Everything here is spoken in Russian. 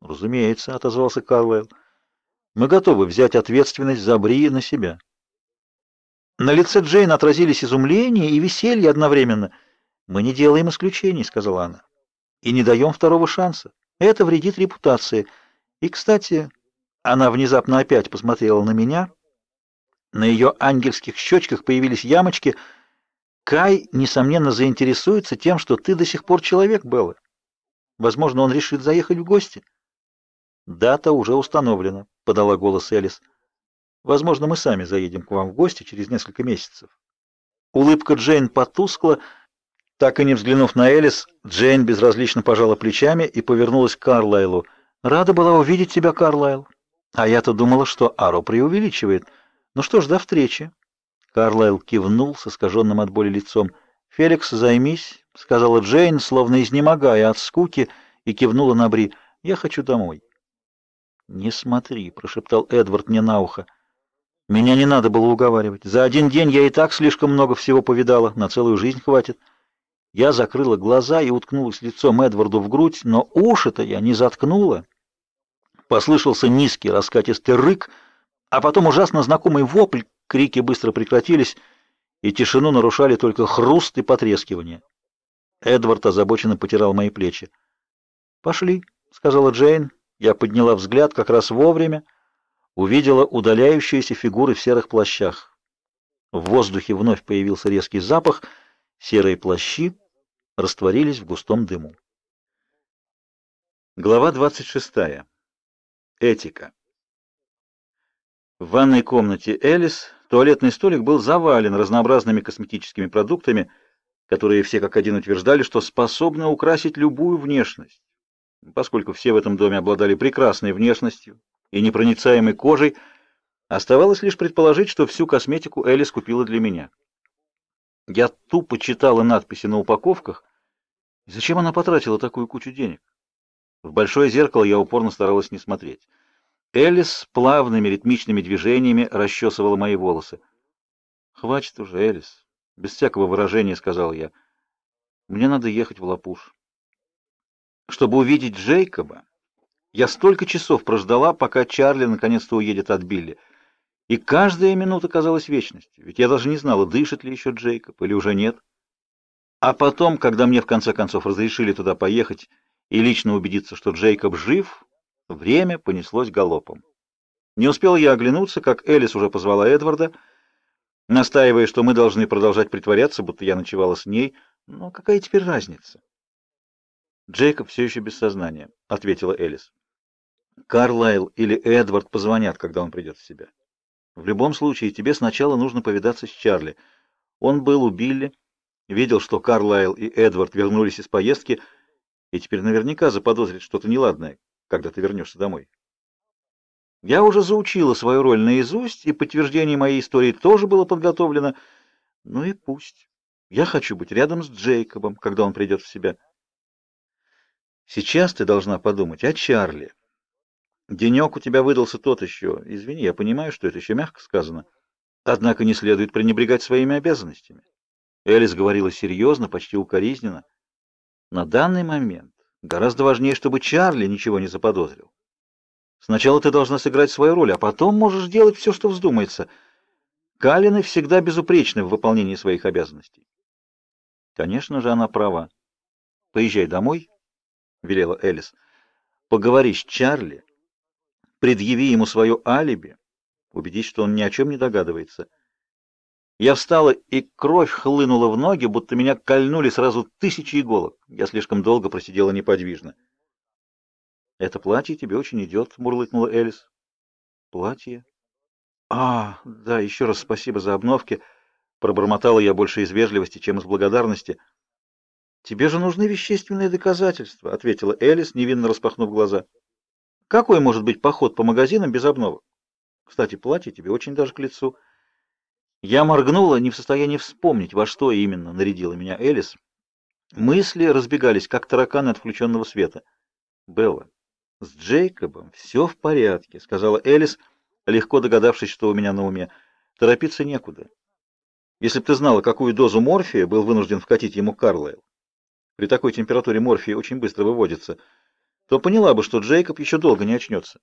Разумеется, отозвался Карлайл. Мы готовы взять ответственность за Бри на себя. На лице Джейн отразились изумление и веселье одновременно. Мы не делаем исключений, сказала она. И не даем второго шанса. Это вредит репутации. И, кстати, она внезапно опять посмотрела на меня. На ее ангельских щечках появились ямочки. Кай, несомненно, заинтересуется тем, что ты до сих пор человек, Белла. Возможно, он решит заехать в гости. Дата уже установлена, подала голос Элис. Возможно, мы сами заедем к вам в гости через несколько месяцев. Улыбка Джейн потускла. Так и не взглянув на Элис, Джейн безразлично пожала плечами и повернулась к Карлайлу. Рада была увидеть тебя, Карлайл. А я-то думала, что Аро преувеличивает. Ну что ж, до встречи. Карлайл кивнул с искаженным от боли лицом. Феликс, займись, сказала Джейн, словно изнемогая от скуки, и кивнула на Бри. Я хочу домой. Не смотри, прошептал Эдвард мне на ухо. Меня не надо было уговаривать. За один день я и так слишком много всего повидала, на целую жизнь хватит. Я закрыла глаза и уткнулась лицом Эдварду в грудь, но уши-то я не заткнула. Послышался низкий раскатистый рык, а потом ужасно знакомый вопль. Крики быстро прекратились, и тишину нарушали только хруст и потрескивание. Эдвард озабоченно потирал мои плечи. "Пошли", сказала Джейн. Я подняла взгляд как раз вовремя, увидела удаляющиеся фигуры в серых плащах. В воздухе вновь появился резкий запах, серые плащи растворились в густом дыму. Глава двадцать шестая. Этика. В ванной комнате Элис туалетный столик был завален разнообразными косметическими продуктами, которые все как один утверждали, что способны украсить любую внешность. Поскольку все в этом доме обладали прекрасной внешностью и непроницаемой кожей, оставалось лишь предположить, что всю косметику Элис купила для меня. Я тупо читала надписи на упаковках. Зачем она потратила такую кучу денег? В большое зеркало я упорно старалась не смотреть. Элис плавными ритмичными движениями расчесывала мои волосы. "Хватит уже, Элис", без всякого выражения сказал я. "Мне надо ехать в Лапуш". Чтобы увидеть Джейкоба, я столько часов прождала, пока Чарли наконец-то уедет от Билли. И каждая минута казалась вечностью, ведь я даже не знала, дышит ли еще Джейкоб или уже нет. А потом, когда мне в конце концов разрешили туда поехать, и лично убедиться, что Джейкоб жив, время понеслось галопом. Не успел я оглянуться, как Элис уже позвала Эдварда, настаивая, что мы должны продолжать притворяться, будто я ночевала с ней. Но какая теперь разница? Джейкоб все еще без сознания, ответила Элис. Карлайл или Эдвард позвонят, когда он придет в себя. В любом случае, тебе сначала нужно повидаться с Чарли. Он был у Билли, видел, что Карлайл и Эдвард вернулись из поездки, и теперь наверняка заподозрит что-то неладное, когда ты вернешься домой. Я уже заучила свою роль наизусть, и подтверждение моей истории тоже было подготовлено. Ну и пусть. Я хочу быть рядом с Джейкобом, когда он придет в себя. Сейчас ты должна подумать о Чарли. Денек у тебя выдался тот еще. Извини, я понимаю, что это еще мягко сказано. Однако не следует пренебрегать своими обязанностями. Элис говорила серьезно, почти укоризненно. На данный момент гораздо важнее, чтобы Чарли ничего не заподозрил. Сначала ты должна сыграть свою роль, а потом можешь делать все, что вздумается. Калины всегда безупречны в выполнении своих обязанностей. Конечно же, она права. Поезжай домой, велела Элис. Поговори с Чарли, предъяви ему свое алиби, убедись, что он ни о чем не догадывается. Я встала, и кровь хлынула в ноги, будто меня кольнули сразу тысячи иголок. Я слишком долго просидела неподвижно. Это платье тебе очень идет», — мурлыкнула Элис. Платье? А, да, еще раз спасибо за обновки, пробормотала я больше из вежливости, чем из благодарности. Тебе же нужны вещественные доказательства, ответила Элис, невинно распахнув глаза. Какой может быть поход по магазинам без обновок? Кстати, платье тебе очень даже к лицу. Я моргнула, не в состоянии вспомнить, во что именно нарядила меня Элис. Мысли разбегались, как тараканы от включенного света. Белла, с Джейкобом все в порядке, сказала Элис, легко догадавшись, что у меня на уме. Торопиться некуда. Если бы ты знала, какую дозу морфия был вынужден вкатить ему Карлайл. При такой температуре морфий очень быстро выводится. то поняла бы, что Джейкоб еще долго не очнется.